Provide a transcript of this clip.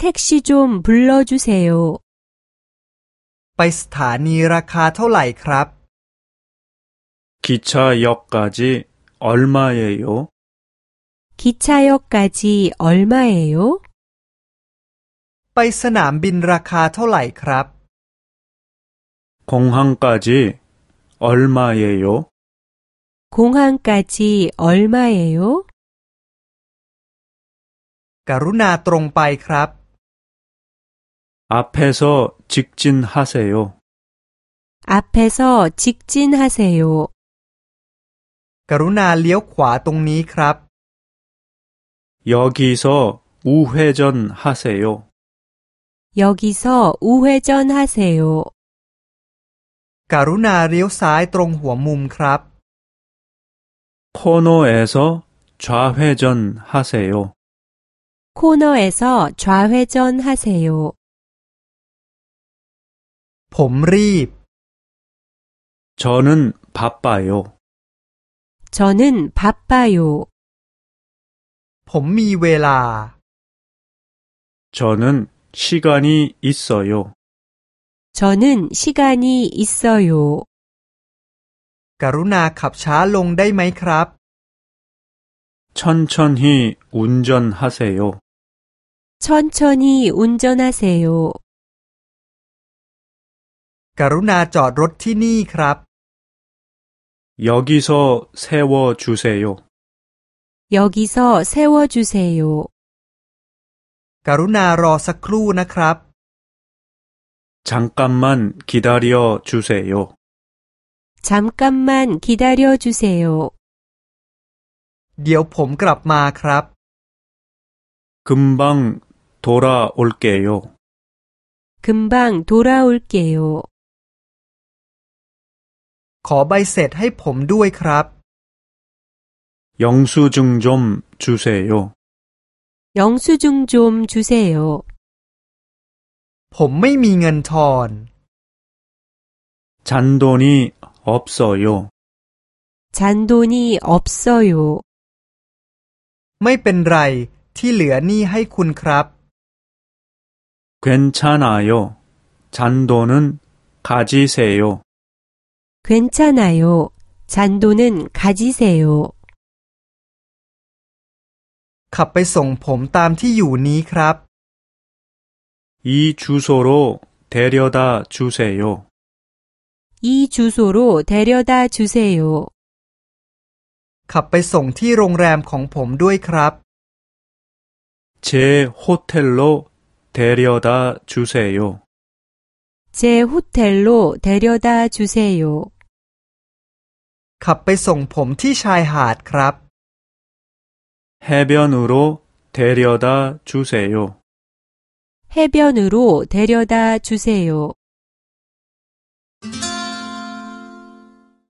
택시 좀 불러주세요. ไปสถานีราคาเท่าไหร่ครับ 기차역까지 얼마예요? 기차역까지 얼마예요? ไปสนามบินราคาเท่าไหร่ครับ 공항까지 얼마예요? 공항까지 얼마예요? กรุณาตรงไปครับ 앞에서 직진하세요. 앞에서 직진하세요. กรุณาเลี้ยวขวาตรงนี้ครับ 여기서 우회전 하세요. 여기서 우회전 하세요. กรุณาเลี้ยวซ้ายตรงหัวมุมครับ 코너에서 좌회전 하세요. 코너에서 좌회전 하세요. ผมรีบ 저는 바빠요. 저는 바빠요. ผมมีเวลา 저는 시간이 있어요. 저는 시간이 있어요. กรุณาขับช้าลงได้ไหมครับ 천천히 운전하세요. 천천히 운전하세요. กรุณาจอดรถที่นี่ครับ 여기서 세워 주세요. 여기서 세워주세요. กรุณารอสักครู่นะครับ 잠깐만 기다려 주세요. 잠깐만 기다려 주세요. เดี๋ยวผมกลับมาครับ 금방 돌아올게요. 금방 돌아올게요. ขอใบเสร็จให้ผมด้วยครับ 영수증 좀 주세요. 영수증 좀 주세요. ผมไม่มีเงินทอน 잔돈이 없어요. 잔돈이 없어요. ไม่เป็นไรที่เหลือหนี้ให้คุณครับ 괜찮아요. 잔돈은 가지세요. 괜찮아요. 잔돈은 가지세요. ขับไปส่งผมตามที่อยู่นี้ครับ 이 주소로 데려다 주세요. 이 주소로 데려다 주세요. ขับไปส่งที่โรงแรมของผมด้วยครับ 제 호텔로 데려다 주세요. 제 호텔로 데려다 주세요. ขับไปส่งผมที่ชายหาดครับ 해변으로 데려다 주세요. 해변으로 데려다 주세요.